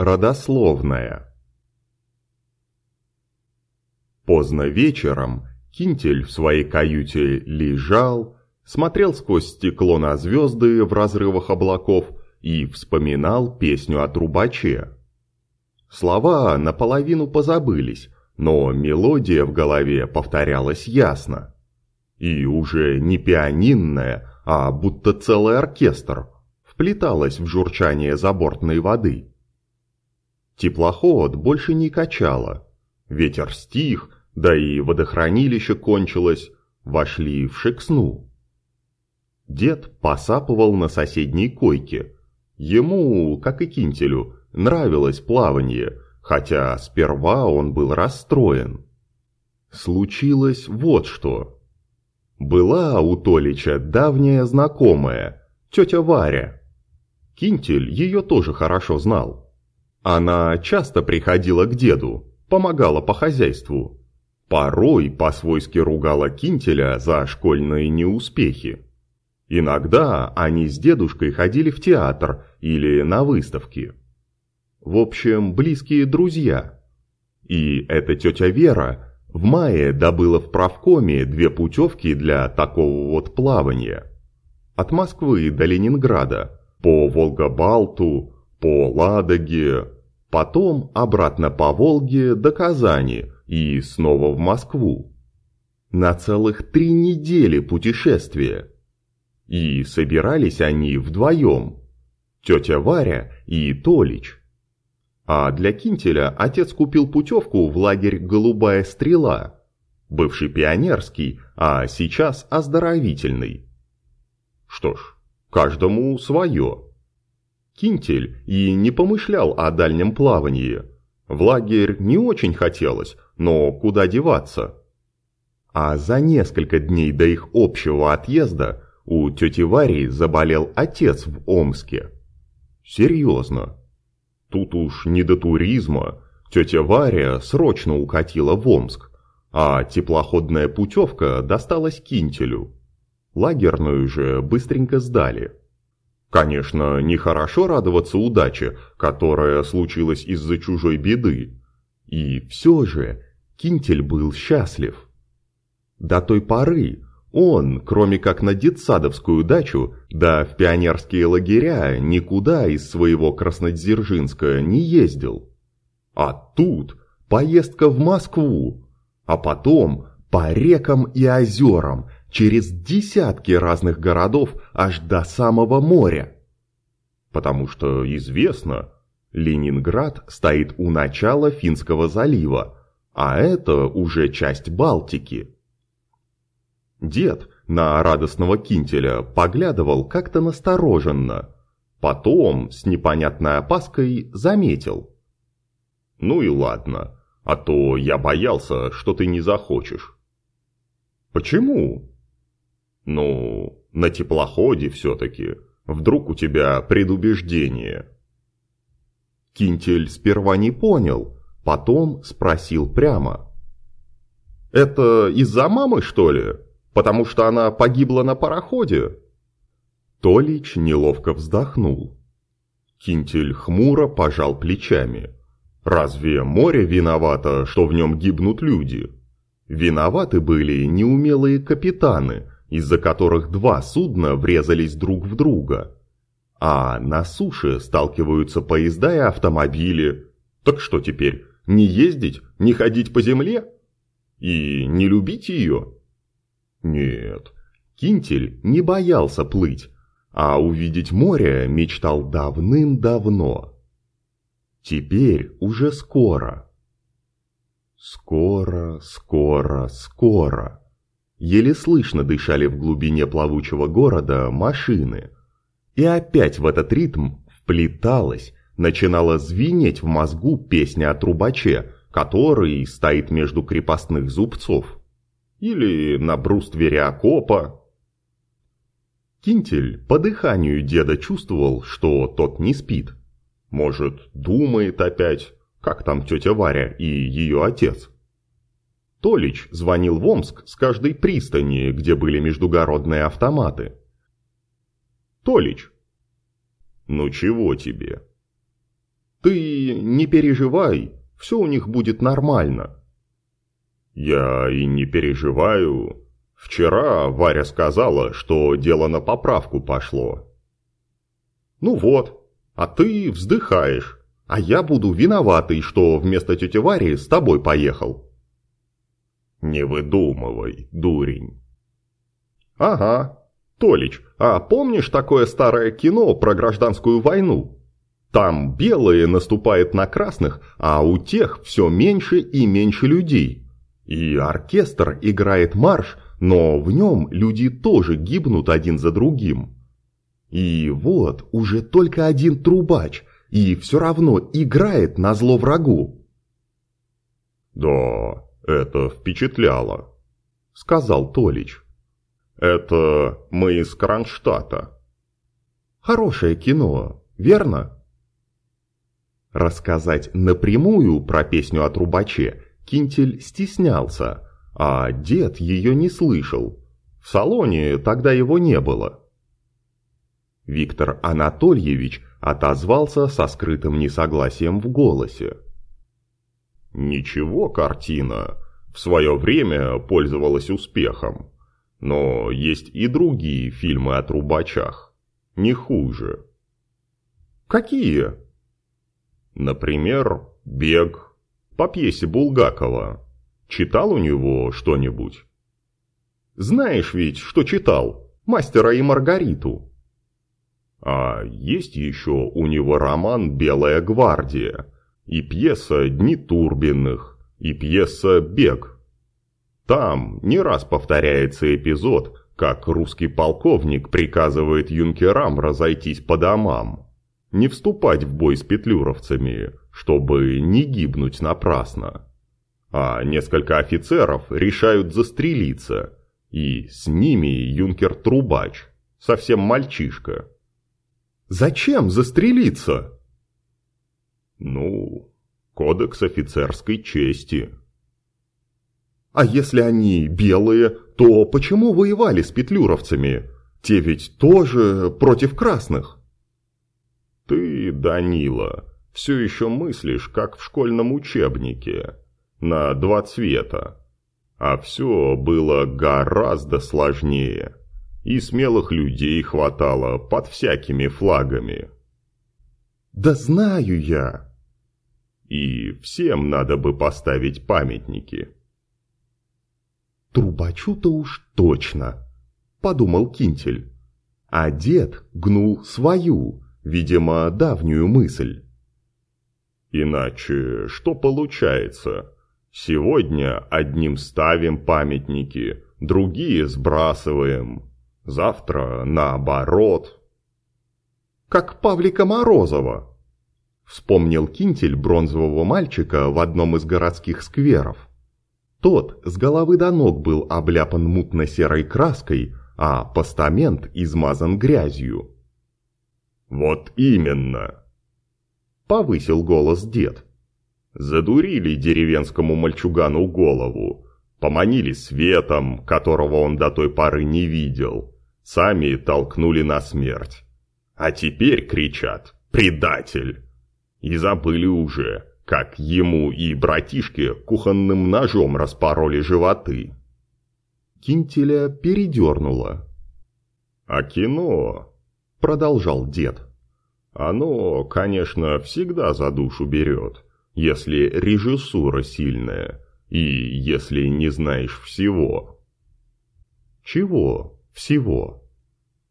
Родословная Поздно вечером Кинтель в своей каюте лежал, смотрел сквозь стекло на звезды в разрывах облаков и вспоминал песню о трубаче. Слова наполовину позабылись, но мелодия в голове повторялась ясно. И уже не пианинная, а будто целый оркестр вплеталась в журчание забортной воды. Теплоход больше не качало. Ветер стих, да и водохранилище кончилось, вошли в Шексну. Дед посапывал на соседней койке. Ему, как и Кинтелю, нравилось плавание, хотя сперва он был расстроен. Случилось вот что. Была у Толича давняя знакомая, тетя Варя. Кинтель ее тоже хорошо знал. Она часто приходила к деду, помогала по хозяйству, Порой по-свойски ругала Кинтеля за школьные неуспехи. Иногда они с дедушкой ходили в театр или на выставки. В общем, близкие друзья. И эта тетя Вера в мае добыла в правкоме две путевки для такого вот плавания. От Москвы до Ленинграда, по Волгобалту, по Ладоге, потом обратно по Волге до Казани – и снова в Москву. На целых три недели путешествия. И собирались они вдвоем. Тетя Варя и Толич. А для Кинтеля отец купил путевку в лагерь «Голубая стрела», бывший пионерский, а сейчас оздоровительный. Что ж, каждому свое. Кинтель и не помышлял о дальнем плавании. В лагерь не очень хотелось, но куда деваться? А за несколько дней до их общего отъезда у тети Вари заболел отец в Омске. Серьезно. Тут уж не до туризма. Тетя Варя срочно укатила в Омск, а теплоходная путевка досталась Кинтелю. Лагерную же быстренько сдали. Конечно, нехорошо радоваться удаче, которая случилась из-за чужой беды. И все же Кинтель был счастлив. До той поры он, кроме как на детсадовскую дачу, да в пионерские лагеря, никуда из своего Краснодзержинска не ездил. А тут поездка в Москву, а потом по рекам и озерам, через десятки разных городов аж до самого моря. Потому что известно, Ленинград стоит у начала Финского залива, а это уже часть Балтики. Дед на радостного кинтеля поглядывал как-то настороженно, потом с непонятной опаской заметил. «Ну и ладно, а то я боялся, что ты не захочешь». «Почему?» «Ну, на теплоходе все-таки, вдруг у тебя предубеждение». Кинтель сперва не понял – Потом спросил прямо. «Это из-за мамы, что ли? Потому что она погибла на пароходе?» Толич неловко вздохнул. Кинтель хмуро пожал плечами. «Разве море виновато, что в нем гибнут люди?» Виноваты были неумелые капитаны, из-за которых два судна врезались друг в друга. А на суше сталкиваются поезда и автомобили. Так что теперь, не ездить, не ходить по земле? И не любить ее? Нет, Кинтель не боялся плыть, а увидеть море мечтал давным-давно. Теперь уже скоро. Скоро, скоро, скоро. Еле слышно дышали в глубине плавучего города машины. И опять в этот ритм вплеталась, начинала звенеть в мозгу песня о трубаче, который стоит между крепостных зубцов. Или на бруствере окопа. Кинтель по дыханию деда чувствовал, что тот не спит. Может, думает опять, как там тетя Варя и ее отец. Толич звонил в Омск с каждой пристани, где были междугородные автоматы. «Толич!» «Ну чего тебе?» Ты не переживай, все у них будет нормально. Я и не переживаю. Вчера Варя сказала, что дело на поправку пошло. Ну вот, а ты вздыхаешь, а я буду виноватый, что вместо тети Вари с тобой поехал. Не выдумывай, дурень. Ага. Толич, а помнишь такое старое кино про гражданскую войну? Там белые наступают на красных, а у тех все меньше и меньше людей. И оркестр играет марш, но в нем люди тоже гибнут один за другим. И вот уже только один трубач, и все равно играет на зло врагу. «Да, это впечатляло», — сказал Толич. «Это мы из Кронштадта». «Хорошее кино, верно?» Рассказать напрямую про песню о трубаче Кинтель стеснялся, а дед ее не слышал. В салоне тогда его не было. Виктор Анатольевич отозвался со скрытым несогласием в голосе. «Ничего, картина. В свое время пользовалась успехом. Но есть и другие фильмы о трубачах. Не хуже». «Какие?» «Например, «Бег», по пьесе Булгакова. Читал у него что-нибудь? Знаешь ведь, что читал? Мастера и Маргариту. А есть еще у него роман «Белая гвардия» и пьеса «Дни Турбинных» и пьеса «Бег». Там не раз повторяется эпизод, как русский полковник приказывает юнкерам разойтись по домам, не вступать в бой с петлюровцами, чтобы не гибнуть напрасно. А несколько офицеров решают застрелиться, и с ними юнкер Трубач, совсем мальчишка. Зачем застрелиться? Ну, кодекс офицерской чести. А если они белые, то почему воевали с петлюровцами? Те ведь тоже против красных. Ты, Данила, все еще мыслишь, как в школьном учебнике, на два цвета. А все было гораздо сложнее, и смелых людей хватало под всякими флагами. «Да знаю я!» «И всем надо бы поставить памятники». «Трубачу-то уж точно!» – подумал Кинтель. А дед гнул свою, видимо, давнюю мысль. Иначе что получается? Сегодня одним ставим памятники, другие сбрасываем. Завтра наоборот. Как Павлика Морозова. Вспомнил кинтель бронзового мальчика в одном из городских скверов. Тот с головы до ног был обляпан мутно-серой краской, а постамент измазан грязью. «Вот именно!» Повысил голос дед. Задурили деревенскому мальчугану голову. Поманили светом, которого он до той поры не видел. Сами толкнули на смерть. А теперь кричат «Предатель!» И забыли уже, как ему и братишке кухонным ножом распороли животы. Кинтеля передернуло. «А кино?» — продолжал дед. Оно, конечно, всегда за душу берет, если режиссура сильная и если не знаешь всего. Чего всего?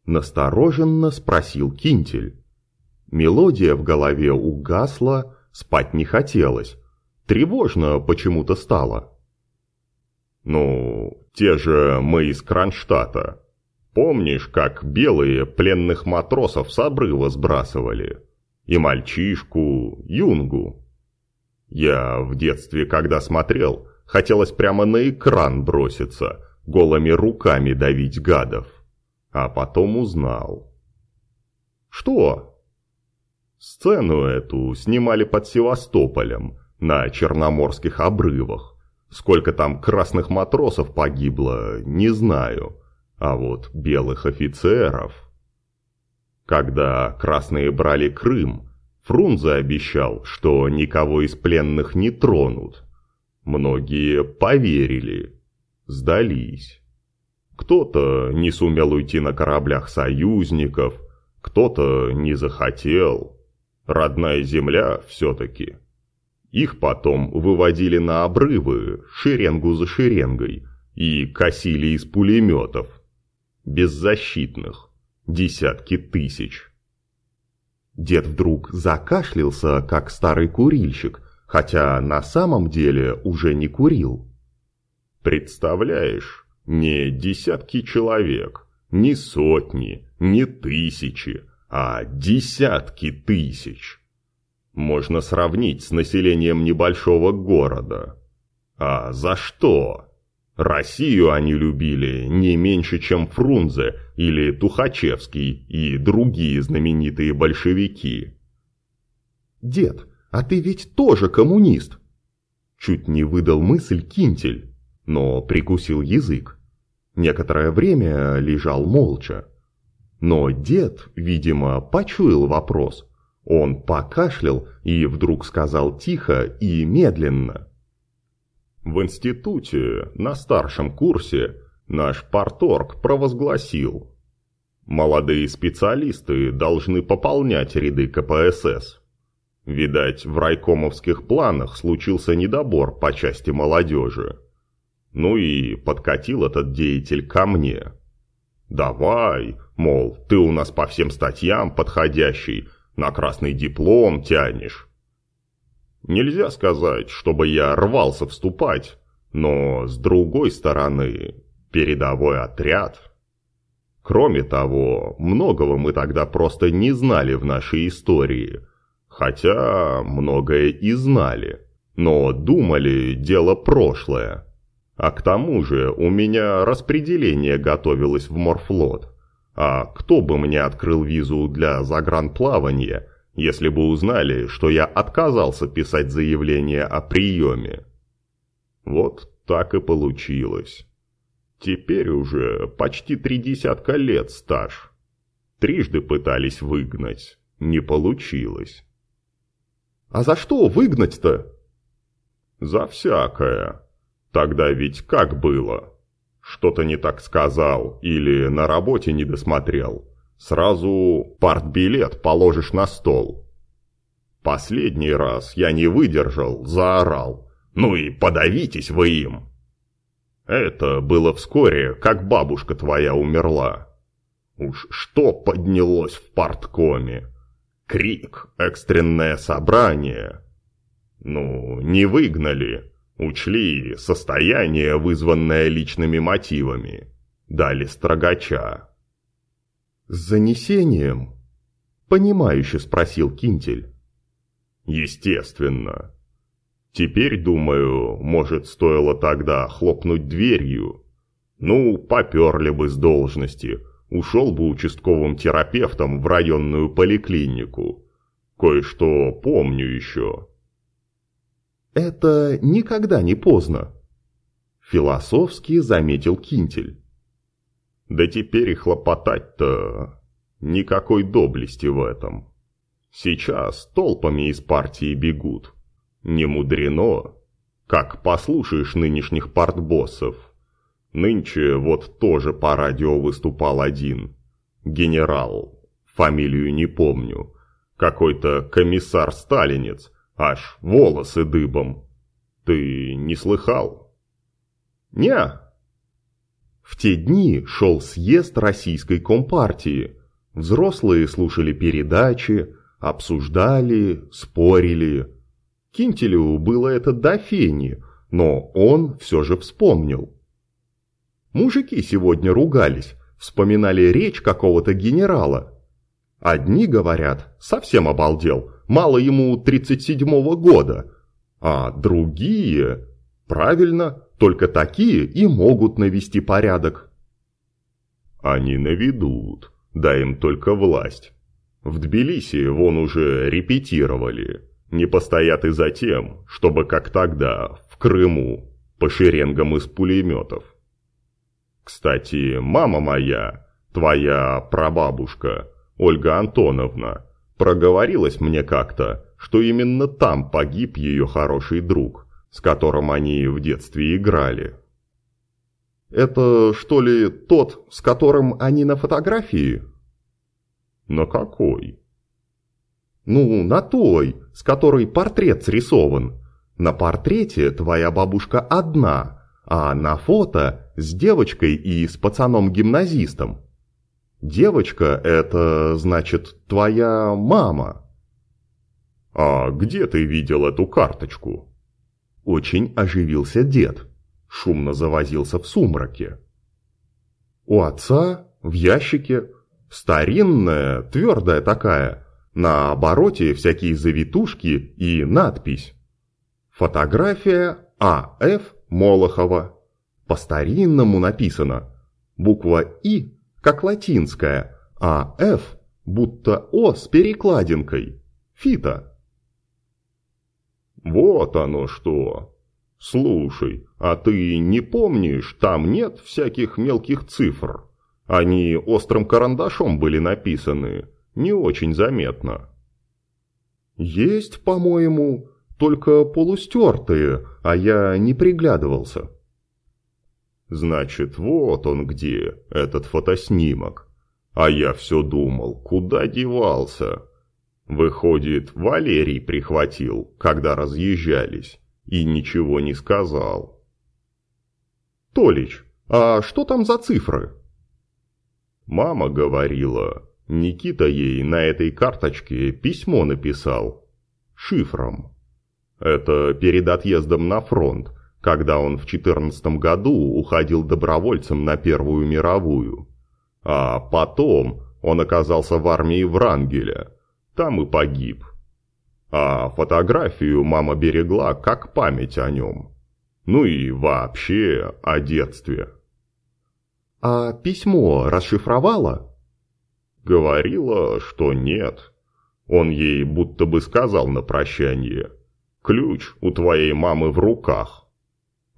Настороженно спросил Кинтель. Мелодия в голове угасла, спать не хотелось. Тревожно почему-то стало. «Ну, те же мы из Кронштадта», Помнишь, как белые пленных матросов с обрыва сбрасывали? И мальчишку, юнгу. Я в детстве, когда смотрел, хотелось прямо на экран броситься, голыми руками давить гадов. А потом узнал. Что? Сцену эту снимали под Севастополем, на Черноморских обрывах. Сколько там красных матросов погибло, не знаю. А вот белых офицеров... Когда красные брали Крым, Фрунзе обещал, что никого из пленных не тронут. Многие поверили, сдались. Кто-то не сумел уйти на кораблях союзников, кто-то не захотел. Родная земля все-таки. Их потом выводили на обрывы, шеренгу за шеренгой, и косили из пулеметов. Беззащитных. Десятки тысяч. Дед вдруг закашлялся, как старый курильщик, хотя на самом деле уже не курил. Представляешь, не десятки человек, не сотни, не тысячи, а десятки тысяч можно сравнить с населением небольшого города. А за что? Россию они любили не меньше, чем Фрунзе или Тухачевский и другие знаменитые большевики. «Дед, а ты ведь тоже коммунист!» Чуть не выдал мысль Кинтель, но прикусил язык. Некоторое время лежал молча. Но дед, видимо, почуял вопрос он покашлял и вдруг сказал тихо и медленно. В институте на старшем курсе наш парторг провозгласил. Молодые специалисты должны пополнять ряды КПСС. Видать, в райкомовских планах случился недобор по части молодежи. Ну и подкатил этот деятель ко мне. «Давай, мол, ты у нас по всем статьям подходящий, на красный диплом тянешь. Нельзя сказать, чтобы я рвался вступать, но с другой стороны, передовой отряд. Кроме того, многого мы тогда просто не знали в нашей истории, хотя многое и знали, но думали дело прошлое. А к тому же у меня распределение готовилось в морфлот. А кто бы мне открыл визу для загранплавания, если бы узнали, что я отказался писать заявление о приеме? Вот так и получилось. Теперь уже почти три десятка лет стаж. Трижды пытались выгнать, не получилось. «А за что выгнать-то?» «За всякое. Тогда ведь как было?» что-то не так сказал или на работе не досмотрел, сразу партбилет положишь на стол. Последний раз я не выдержал, заорал. Ну и подавитесь вы им. Это было вскоре, как бабушка твоя умерла. Уж что поднялось в парткоме? Крик, экстренное собрание. Ну, не выгнали, Учли состояние, вызванное личными мотивами. Дали строгача. «С занесением?» — понимающе спросил Кинтель. «Естественно. Теперь, думаю, может, стоило тогда хлопнуть дверью. Ну, поперли бы с должности, ушел бы участковым терапевтом в районную поликлинику. Кое-что помню еще». Это никогда не поздно. Философски заметил Кинтель. Да теперь и хлопотать-то никакой доблести в этом. Сейчас толпами из партии бегут. Не мудрено, как послушаешь нынешних партбоссов. Нынче вот тоже по радио выступал один. Генерал, фамилию не помню. Какой-то комиссар-сталинец – Аж волосы дыбом. Ты не слыхал? Не. В те дни шел съезд Российской Компартии. Взрослые слушали передачи, обсуждали, спорили. Кинтелю было это до фени, но он все же вспомнил. Мужики сегодня ругались, вспоминали речь какого-то генерала. Одни говорят, совсем обалдел, мало ему 37-го года, а другие, правильно, только такие и могут навести порядок. Они наведут, дай им только власть. В Тбилиси вон уже репетировали, не постоят и за тем, чтобы как тогда, в Крыму, по шеренгам из пулеметов. Кстати, мама моя, твоя прабабушка, Ольга Антоновна, Проговорилось мне как-то, что именно там погиб ее хороший друг, с которым они в детстве играли. «Это, что ли, тот, с которым они на фотографии?» «На какой?» «Ну, на той, с которой портрет срисован. На портрете твоя бабушка одна, а на фото с девочкой и с пацаном-гимназистом. Девочка – это, значит, твоя мама». «А где ты видел эту карточку?» Очень оживился дед шумно завозился в сумраке. У отца в ящике старинная, твердая такая, на обороте всякие завитушки и надпись. Фотография А.Ф. Молохова. По-старинному написано. Буква И, как латинская, а Ф будто О с перекладинкой. Фита. «Вот оно что!» «Слушай, а ты не помнишь, там нет всяких мелких цифр? Они острым карандашом были написаны, не очень заметно». «Есть, по-моему, только полустертые, а я не приглядывался». «Значит, вот он где, этот фотоснимок. А я все думал, куда девался?» Выходит, Валерий прихватил, когда разъезжались и ничего не сказал. «Толич, а что там за цифры?» Мама говорила, Никита ей на этой карточке письмо написал. Шифром. Это перед отъездом на фронт, когда он в четырнадцатом году уходил добровольцем на Первую мировую. А потом он оказался в армии Врангеля. Там и погиб. А фотографию мама берегла как память о нем. Ну и вообще о детстве. А письмо расшифровала? Говорила, что нет. Он ей будто бы сказал на прощание. Ключ у твоей мамы в руках.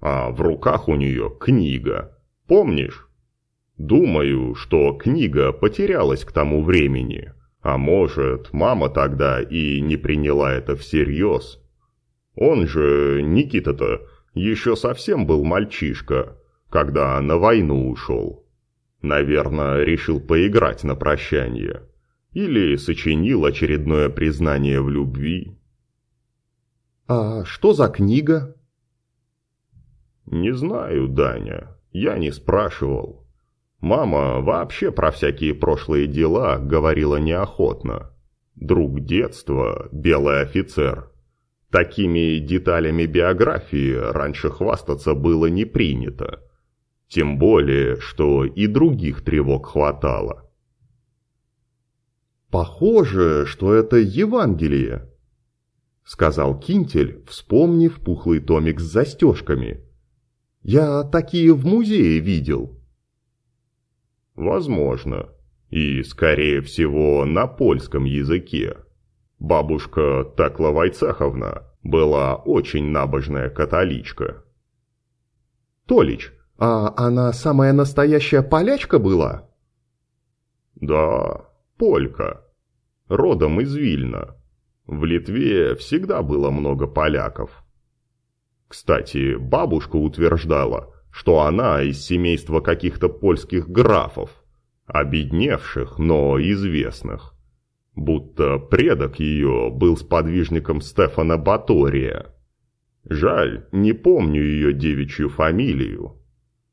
А в руках у нее книга. Помнишь? Думаю, что книга потерялась к тому времени. А может, мама тогда и не приняла это всерьез. Он же, Никита-то, еще совсем был мальчишка, когда на войну ушел. Наверное, решил поиграть на прощание. Или сочинил очередное признание в любви. «А что за книга?» «Не знаю, Даня, я не спрашивал. Мама вообще про всякие прошлые дела говорила неохотно. Друг детства, белый офицер. Такими деталями биографии раньше хвастаться было не принято. Тем более, что и других тревог хватало. «Похоже, что это Евангелие», — сказал Кинтель, вспомнив пухлый томик с застежками. «Я такие в музее видел». Возможно. И, скорее всего, на польском языке. Бабушка Такла Вайцеховна была очень набожная католичка. «Толич, а она самая настоящая полячка была?» «Да, полька. Родом из Вильна. В Литве всегда было много поляков. Кстати, бабушка утверждала, что она из семейства каких-то польских графов, обедневших, но известных. Будто предок ее был сподвижником Стефана Батория. Жаль, не помню ее девичью фамилию.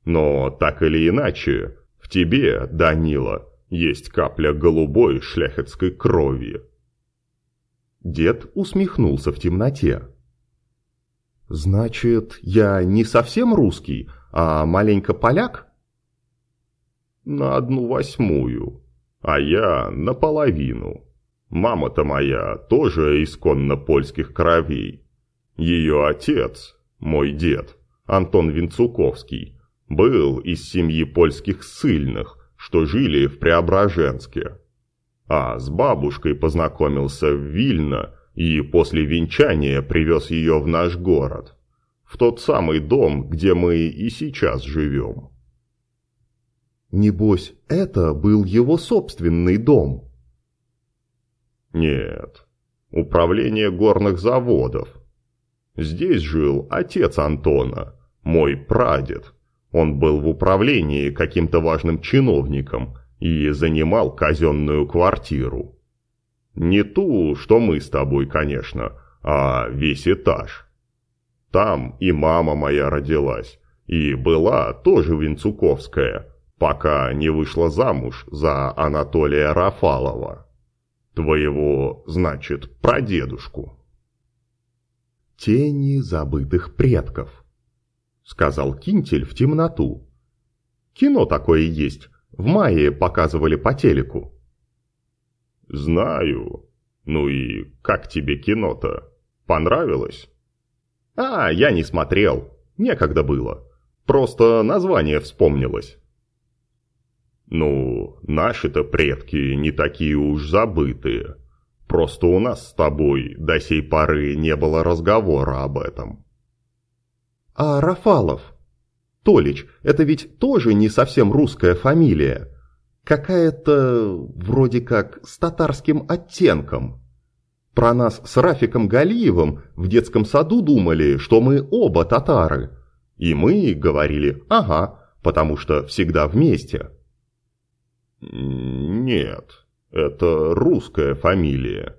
Но так или иначе, в тебе, Данила, есть капля голубой шляхетской крови. Дед усмехнулся в темноте. «Значит, я не совсем русский, а маленько поляк? На одну восьмую, а я наполовину. Мама-то моя тоже исконно польских кровей. Ее отец, мой дед, Антон Винцуковский, был из семьи польских ссыльных, что жили в Преображенске. А с бабушкой познакомился в Вильно и после венчания привез ее в наш город в тот самый дом, где мы и сейчас живем. Небось, это был его собственный дом. Нет, управление горных заводов. Здесь жил отец Антона, мой прадед. Он был в управлении каким-то важным чиновником и занимал казенную квартиру. Не ту, что мы с тобой, конечно, а весь этаж. Там и мама моя родилась, и была тоже Винцуковская, пока не вышла замуж за Анатолия Рафалова. Твоего, значит, прадедушку. «Тени забытых предков», — сказал Кинтель в темноту. «Кино такое есть, в мае показывали по телеку». «Знаю. Ну и как тебе кино-то? Понравилось?» «А, я не смотрел. Некогда было. Просто название вспомнилось». «Ну, наши-то предки не такие уж забытые. Просто у нас с тобой до сей поры не было разговора об этом». «А Рафалов? Толич, это ведь тоже не совсем русская фамилия. Какая-то вроде как с татарским оттенком. Про нас с Рафиком Галиевым в детском саду думали, что мы оба татары. И мы говорили «ага», потому что всегда вместе». «Нет, это русская фамилия.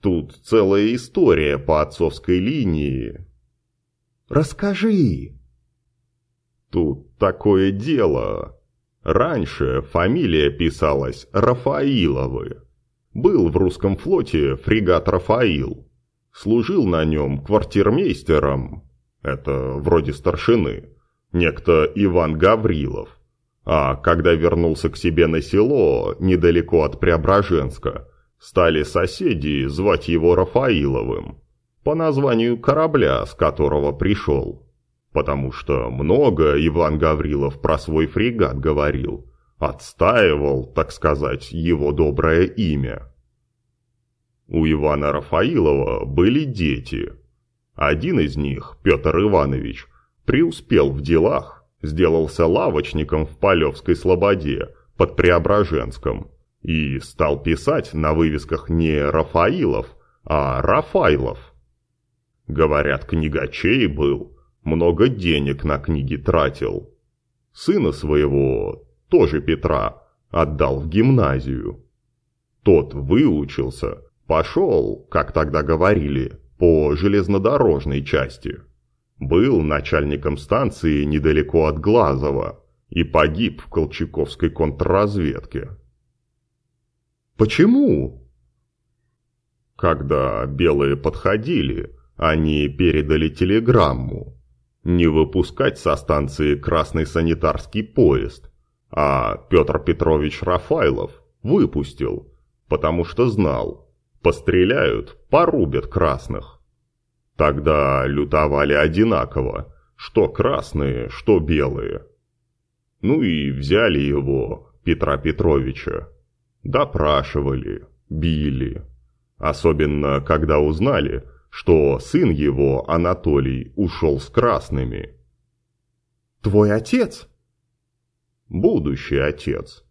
Тут целая история по отцовской линии». «Расскажи». «Тут такое дело. Раньше фамилия писалась Рафаиловы. Был в русском флоте фрегат «Рафаил». Служил на нем квартирмейстером, это вроде старшины, некто Иван Гаврилов. А когда вернулся к себе на село, недалеко от Преображенска, стали соседи звать его Рафаиловым, по названию корабля, с которого пришел. Потому что много Иван Гаврилов про свой фрегат говорил, отстаивал, так сказать, его доброе имя. У Ивана Рафаилова были дети. Один из них, Петр Иванович, преуспел в делах, сделался лавочником в Полевской Слободе под Преображенском и стал писать на вывесках не Рафаилов, а Рафайлов. Говорят, книгачей был, много денег на книги тратил. Сына своего, тоже Петра, отдал в гимназию. Тот выучился, пошел, как тогда говорили, по железнодорожной части. Был начальником станции недалеко от Глазова и погиб в Колчаковской контрразведке. Почему? Когда белые подходили, они передали телеграмму. Не выпускать со станции красный санитарский поезд, а Петр Петрович Рафайлов выпустил, потому что знал, постреляют, порубят красных. Тогда лютовали одинаково, что красные, что белые. Ну и взяли его, Петра Петровича. Допрашивали, били. Особенно, когда узнали, что сын его, Анатолий, ушел с красными. «Твой отец?» «Будущий отец.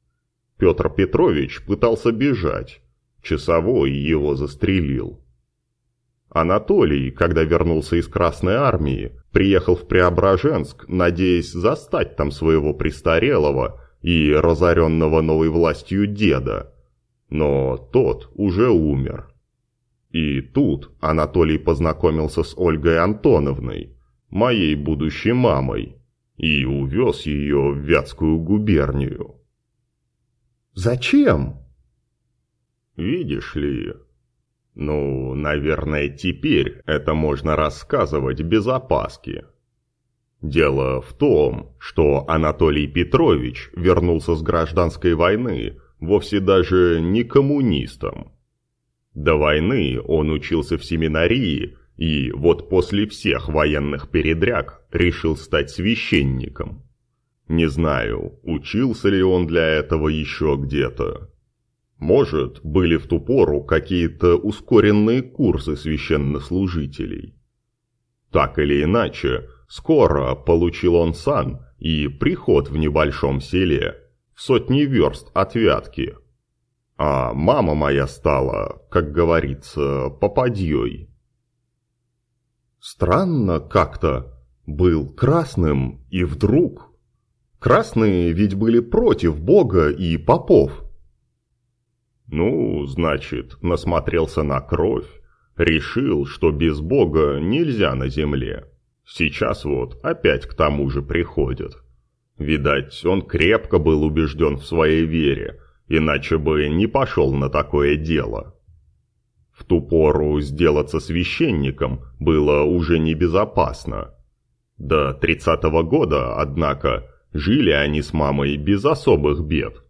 Петр Петрович пытался бежать. Часовой его застрелил. Анатолий, когда вернулся из Красной Армии, приехал в Преображенск, надеясь застать там своего престарелого и разоренного новой властью деда. Но тот уже умер. И тут Анатолий познакомился с Ольгой Антоновной, моей будущей мамой, и увез ее в Вятскую губернию. «Зачем?» «Видишь ли, ну, наверное, теперь это можно рассказывать без опаски. Дело в том, что Анатолий Петрович вернулся с гражданской войны вовсе даже не коммунистом. До войны он учился в семинарии и вот после всех военных передряг решил стать священником. Не знаю, учился ли он для этого еще где-то. Может, были в ту пору какие-то ускоренные курсы священнослужителей. Так или иначе, скоро получил он сан и приход в небольшом селе, в сотни верст от Вятки. А мама моя стала, как говорится, попадьей. Странно как-то. Был красным, и вдруг... Красные ведь были против Бога и попов. Ну, значит, насмотрелся на кровь, решил, что без Бога нельзя на земле. Сейчас вот опять к тому же приходят. Видать, он крепко был убежден в своей вере, иначе бы не пошел на такое дело. В ту пору сделаться священником было уже небезопасно. До тридцатого года, однако, жили они с мамой без особых бед.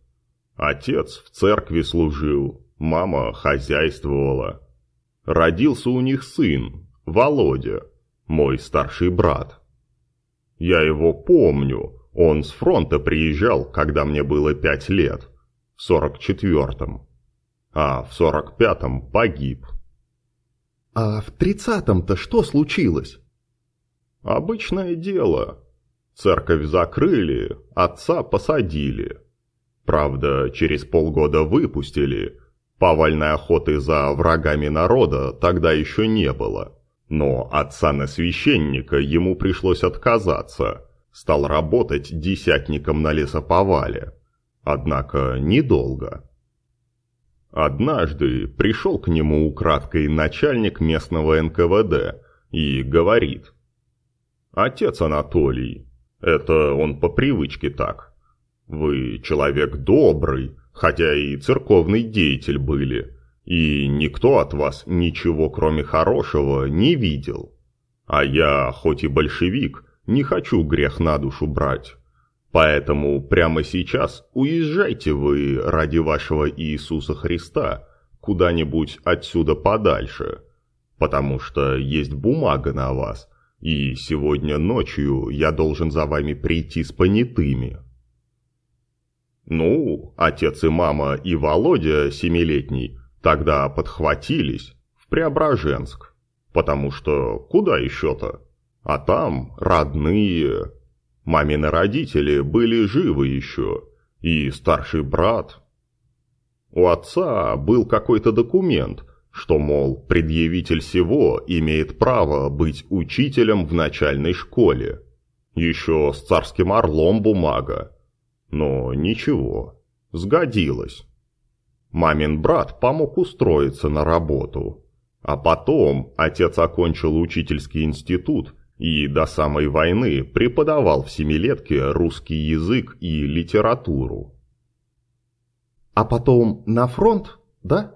Отец в церкви служил, мама хозяйствовала. Родился у них сын, Володя, мой старший брат. Я его помню, он с фронта приезжал, когда мне было пять лет, в сорок четвертом, а в сорок пятом погиб. А в тридцатом-то что случилось? Обычное дело. Церковь закрыли, отца посадили. Правда, через полгода выпустили. Повальной охоты за врагами народа тогда еще не было. Но отца на священника ему пришлось отказаться. Стал работать десятником на лесоповале. Однако недолго. Однажды пришел к нему украдкой начальник местного НКВД и говорит. «Отец Анатолий, это он по привычке так. Вы человек добрый, хотя и церковный деятель были, и никто от вас ничего кроме хорошего не видел. А я, хоть и большевик, не хочу грех на душу брать. Поэтому прямо сейчас уезжайте вы ради вашего Иисуса Христа куда-нибудь отсюда подальше, потому что есть бумага на вас, и сегодня ночью я должен за вами прийти с понятыми». Ну, отец и мама и Володя, семилетний, Тогда подхватились в Преображенск, потому что куда еще-то? А там родные. Мамины родители были живы еще, и старший брат. У отца был какой-то документ, что, мол, предъявитель всего имеет право быть учителем в начальной школе. Еще с царским орлом бумага. Но ничего, сгодилось. Мамин брат помог устроиться на работу. А потом отец окончил учительский институт и до самой войны преподавал в семилетке русский язык и литературу. А потом на фронт, да?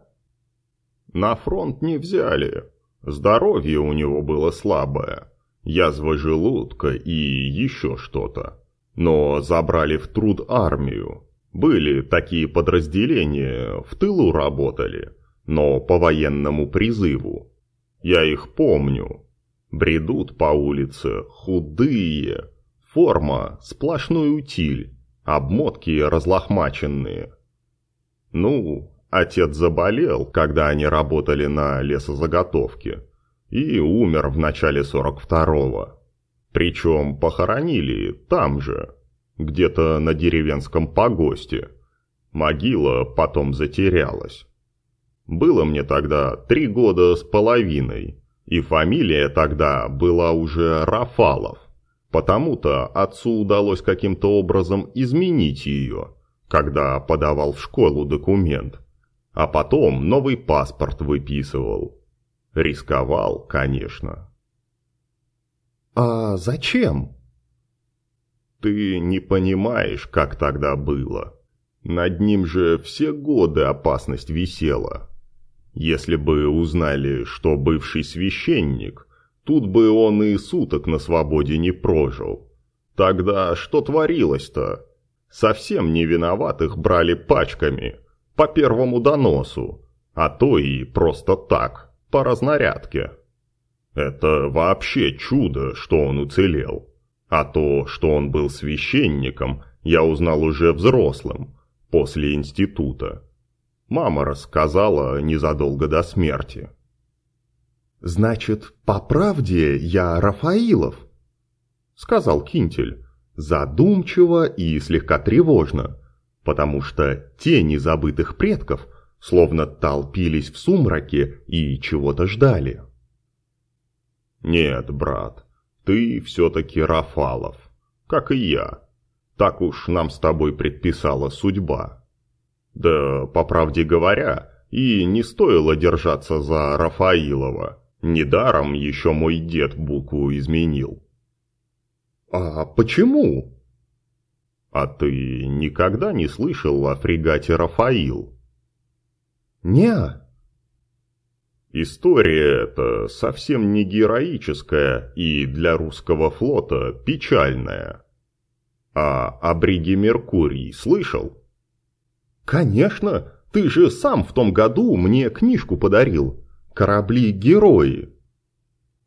На фронт не взяли. Здоровье у него было слабое. Язва желудка и еще что-то. Но забрали в труд армию. Были такие подразделения, в тылу работали, но по военному призыву. Я их помню. Бредут по улице, худые, форма сплошной утиль, обмотки разлохмаченные. Ну, отец заболел, когда они работали на лесозаготовке, и умер в начале сорок второго. Причем похоронили там же, где-то на деревенском погосте. Могила потом затерялась. Было мне тогда три года с половиной, и фамилия тогда была уже Рафалов. Потому-то отцу удалось каким-то образом изменить ее, когда подавал в школу документ. А потом новый паспорт выписывал. Рисковал, конечно. «А зачем?» Ты не понимаешь, как тогда было. Над ним же все годы опасность висела. Если бы узнали, что бывший священник, тут бы он и суток на свободе не прожил. Тогда что творилось-то? Совсем не виноватых брали пачками, по первому доносу, а то и просто так, по разнарядке. Это вообще чудо, что он уцелел. А то, что он был священником, я узнал уже взрослым, после института. Мама рассказала незадолго до смерти. «Значит, по правде я Рафаилов?» — сказал Кинтель, задумчиво и слегка тревожно, потому что тени забытых предков словно толпились в сумраке и чего-то ждали. «Нет, брат, ты все-таки Рафалов, как и я. Так уж нам с тобой предписала судьба. Да, по правде говоря, и не стоило держаться за Рафаилова. Недаром еще мой дед букву изменил». «А почему?» «А ты никогда не слышал о фрегате «Рафаил»?» «Не-а». История эта совсем не героическая и для русского флота печальная. А о бриге Меркурий слышал? Конечно, ты же сам в том году мне книжку подарил. Корабли-герои.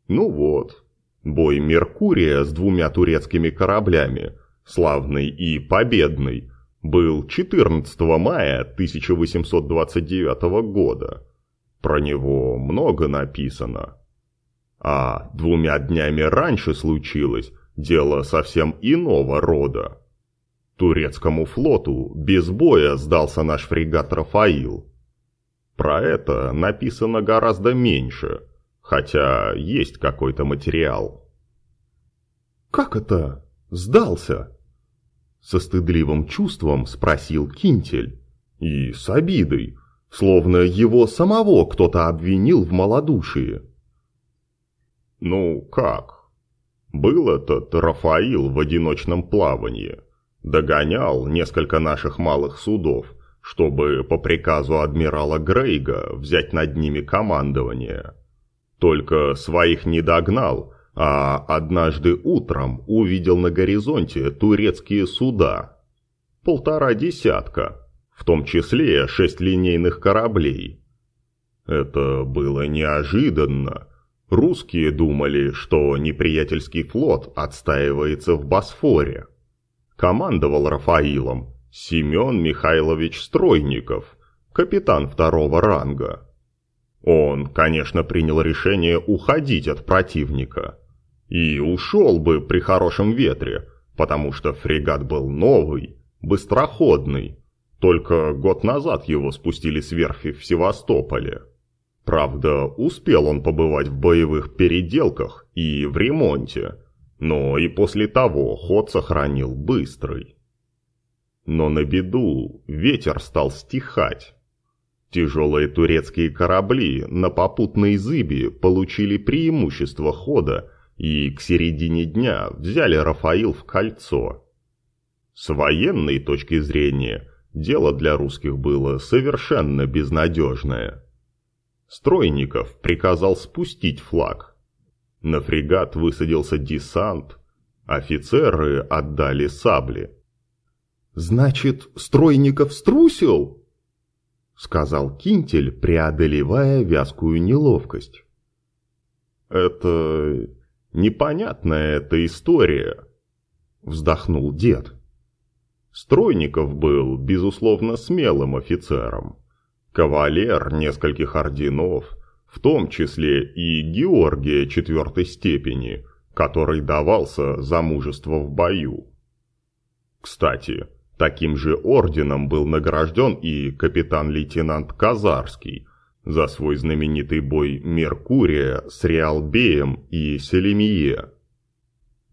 Ну вот, бой Меркурия с двумя турецкими кораблями, славный и победный, был 14 мая 1829 года. Про него много написано. А двумя днями раньше случилось дело совсем иного рода. Турецкому флоту без боя сдался наш фрегат «Рафаил». Про это написано гораздо меньше, хотя есть какой-то материал. «Как это? Сдался?» Со стыдливым чувством спросил Кинтель. И с обидой, словно его самого кто-то обвинил в малодушии. «Ну как? Был этот Рафаил в одиночном плавании. Догонял несколько наших малых судов, чтобы по приказу адмирала Грейга взять над ними командование. Только своих не догнал, а однажды утром увидел на горизонте турецкие суда. Полтора десятка в том числе шесть линейных кораблей. Это было неожиданно. Русские думали, что неприятельский флот отстаивается в Босфоре. Командовал Рафаилом Семен Михайлович Стройников, капитан второго ранга. Он, конечно, принял решение уходить от противника. И ушел бы при хорошем ветре, потому что фрегат был новый, быстроходный, только год назад его спустили с верфи в Севастополе. Правда, успел он побывать в боевых переделках и в ремонте, но и после того ход сохранил быстрый. Но на беду ветер стал стихать. Тяжелые турецкие корабли на попутной зыбе получили преимущество хода и к середине дня взяли Рафаил в кольцо. С военной точки зрения – Дело для русских было совершенно безнадежное. Стройников приказал спустить флаг. На фрегат высадился десант, офицеры отдали сабли. «Значит, Стройников струсил?» — сказал Кинтель, преодолевая вязкую неловкость. «Это... непонятная эта история», — вздохнул дед. Стройников был, безусловно, смелым офицером. Кавалер нескольких орденов, в том числе и Георгия четвертой степени, который давался за мужество в бою. Кстати, таким же орденом был награжден и капитан-лейтенант Казарский за свой знаменитый бой Меркурия с Реалбеем и Селемие.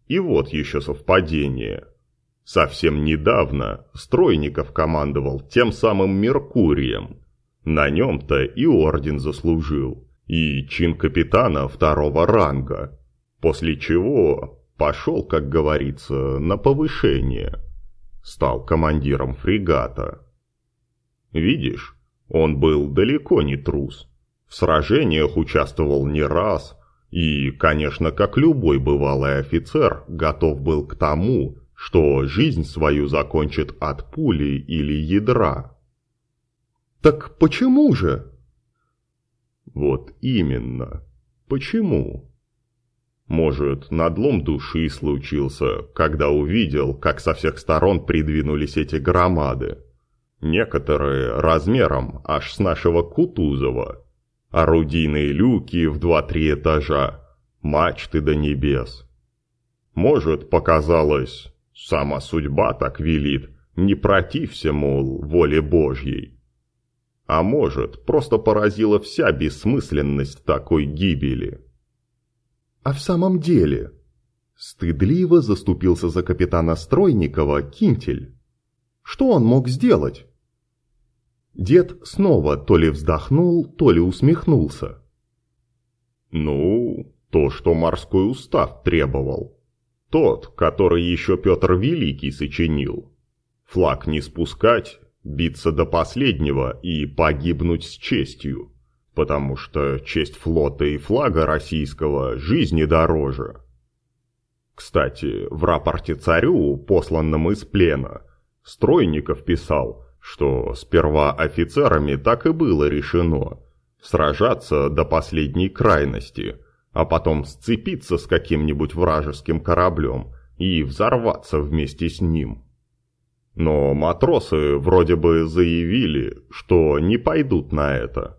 И вот еще совпадение – Совсем недавно Стройников командовал тем самым Меркурием. На нем-то и орден заслужил, и чин капитана второго ранга. После чего пошел, как говорится, на повышение. Стал командиром фрегата. Видишь, он был далеко не трус. В сражениях участвовал не раз, и, конечно, как любой бывалый офицер, готов был к тому, что жизнь свою закончит от пули или ядра. Так почему же? Вот именно. Почему? Может, надлом души случился, когда увидел, как со всех сторон придвинулись эти громады. Некоторые размером аж с нашего Кутузова. Орудийные люки в два-три этажа, мачты до небес. Может, показалось, Сама судьба так велит, не протився, мол, воле Божьей. А может, просто поразила вся бессмысленность такой гибели. А в самом деле... Стыдливо заступился за капитана Стройникова Кинтель. Что он мог сделать? Дед снова то ли вздохнул, то ли усмехнулся. Ну, то, что морской устав требовал. Тот, который еще Петр Великий сочинил. Флаг не спускать, биться до последнего и погибнуть с честью, потому что честь флота и флага российского жизни дороже. Кстати, в рапорте царю, посланном из плена, Стройников писал, что сперва офицерами так и было решено сражаться до последней крайности, а потом сцепиться с каким-нибудь вражеским кораблем и взорваться вместе с ним. Но матросы вроде бы заявили, что не пойдут на это.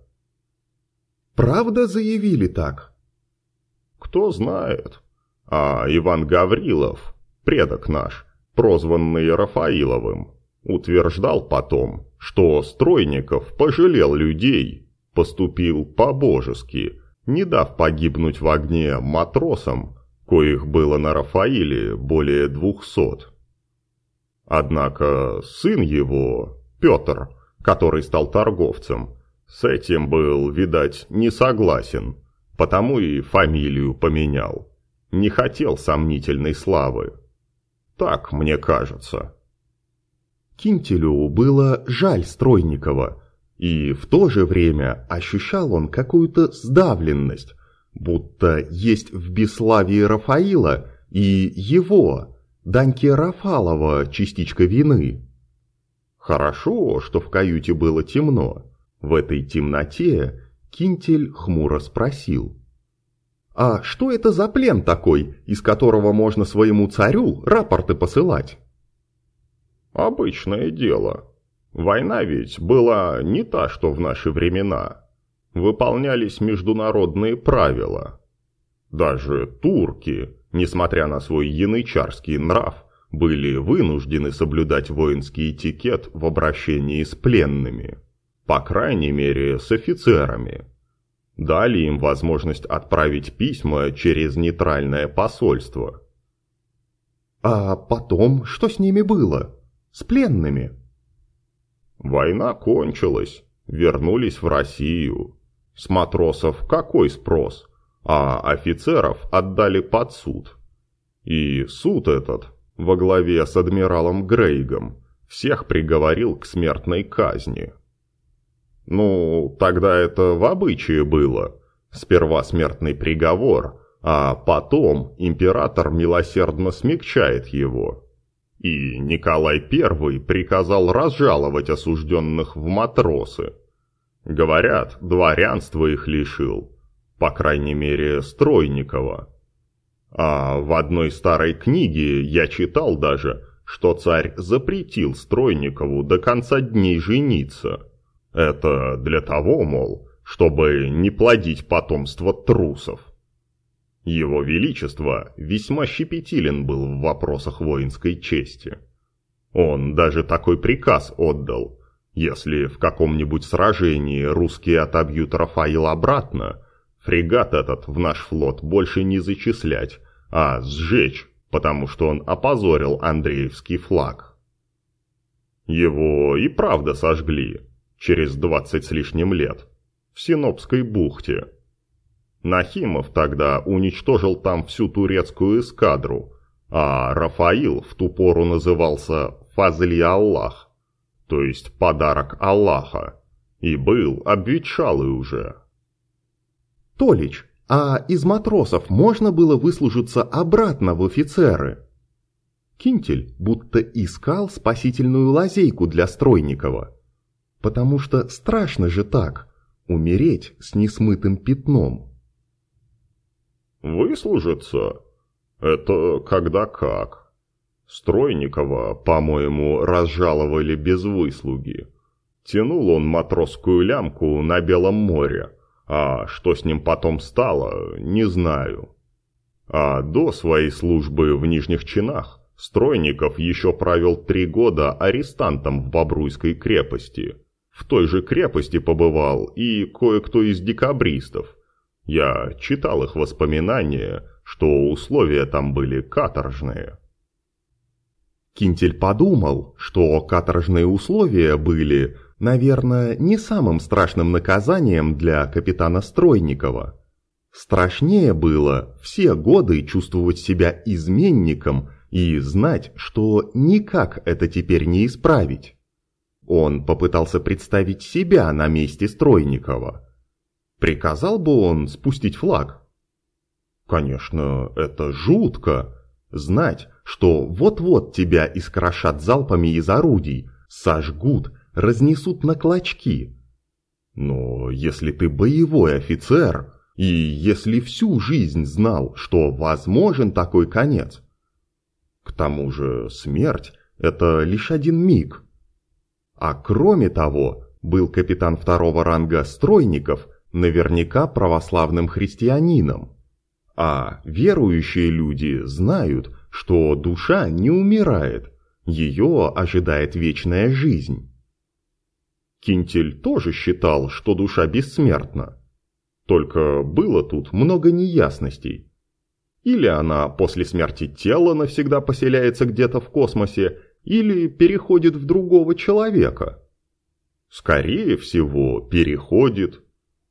Правда заявили так? Кто знает. А Иван Гаврилов, предок наш, прозванный Рафаиловым, утверждал потом, что Стройников пожалел людей, поступил по-божески, не дав погибнуть в огне матросам, коих было на Рафаиле более двухсот. Однако сын его, Петр, который стал торговцем, с этим был, видать, не согласен, потому и фамилию поменял не хотел сомнительной славы. Так мне кажется. Кинтелю было жаль Стройникова, и в то же время ощущал он какую-то сдавленность, будто есть в бесславии Рафаила и его, Даньки Рафалова, частичка вины. Хорошо, что в каюте было темно. В этой темноте Кинтель хмуро спросил – а что это за плен такой, из которого можно своему царю рапорты посылать? Обычное дело. Война ведь была не та, что в наши времена. Выполнялись международные правила. Даже турки, несмотря на свой янычарский нрав, были вынуждены соблюдать воинский этикет в обращении с пленными. По крайней мере, с офицерами дали им возможность отправить письма через нейтральное посольство. А потом что с ними было? С пленными? Война кончилась, вернулись в Россию. С матросов какой спрос? А офицеров отдали под суд. И суд этот, во главе с адмиралом Грейгом, всех приговорил к смертной казни. Ну, тогда это в обычае было. Сперва смертный приговор, а потом император милосердно смягчает его. И Николай I приказал разжаловать осужденных в матросы. Говорят, дворянство их лишил, по крайней мере, Стройникова. А в одной старой книге я читал даже, что царь запретил Стройникову до конца дней жениться – это для того, мол, чтобы не плодить потомство трусов. Его Величество весьма щепетилен был в вопросах воинской чести. Он даже такой приказ отдал. Если в каком-нибудь сражении русские отобьют Рафаил обратно, фрегат этот в наш флот больше не зачислять, а сжечь, потому что он опозорил Андреевский флаг. Его и правда сожгли, через двадцать с лишним лет, в Синопской бухте. Нахимов тогда уничтожил там всю турецкую эскадру, а Рафаил в ту пору назывался Фазли Аллах, то есть подарок Аллаха, и был обветшалый уже. Толич, а из матросов можно было выслужиться обратно в офицеры? Кинтель будто искал спасительную лазейку для Стройникова. Потому что страшно же так, умереть с несмытым пятном. Выслужиться? Это когда как. Стройникова, по-моему, разжаловали без выслуги. Тянул он матросскую лямку на Белом море, а что с ним потом стало, не знаю. А до своей службы в нижних чинах Стройников еще провел три года арестантом в Бобруйской крепости – В той же крепости побывал и кое-кто из декабристов. Я читал их воспоминания, что условия там были каторжные. Кинтель подумал, что каторжные условия были, наверное, не самым страшным наказанием для капитана Стройникова. Страшнее было все годы чувствовать себя изменником и знать, что никак это теперь не исправить. Он попытался представить себя на месте Стройникова. Приказал бы он спустить флаг? Конечно, это жутко. Знать, что вот-вот тебя искрошат залпами из орудий, сожгут, разнесут на клочки. Но если ты боевой офицер, и если всю жизнь знал, что возможен такой конец, к тому же смерть – это лишь один миг. А кроме того, был капитан второго ранга Стройников наверняка православным христианином. А верующие люди знают, что душа не умирает, ее ожидает вечная жизнь. Кинтель тоже считал, что душа бессмертна. Только было тут много неясностей. Или она после смерти тела навсегда поселяется где-то в космосе, или переходит в другого человека. Скорее всего, переходит.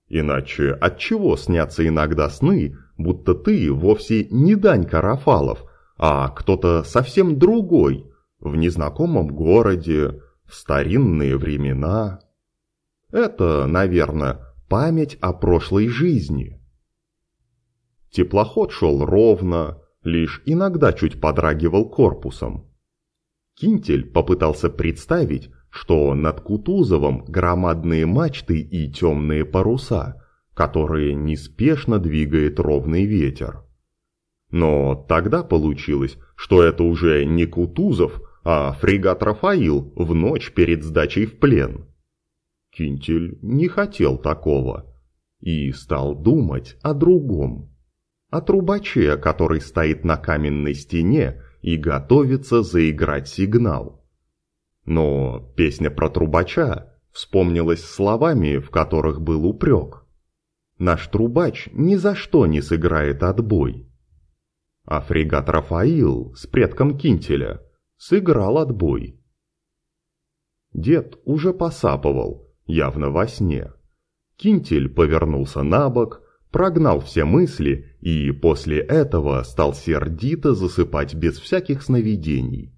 Иначе от чего снятся иногда сны, будто ты вовсе не Данька Рафалов, а кто-то совсем другой, в незнакомом городе, в старинные времена? Это, наверное, память о прошлой жизни. Теплоход шел ровно, лишь иногда чуть подрагивал корпусом. Кинтель попытался представить, что над Кутузовым громадные мачты и темные паруса, которые неспешно двигает ровный ветер. Но тогда получилось, что это уже не Кутузов, а фрегат «Рафаил» в ночь перед сдачей в плен. Кинтель не хотел такого и стал думать о другом о трубаче, который стоит на каменной стене и готовится заиграть сигнал. Но песня про трубача вспомнилась словами, в которых был упрек. Наш трубач ни за что не сыграет отбой. А фрегат Рафаил с предком Кинтеля сыграл отбой. Дед уже посапывал, явно во сне. Кинтель повернулся на бок, прогнал все мысли и после этого стал сердито засыпать без всяких сновидений.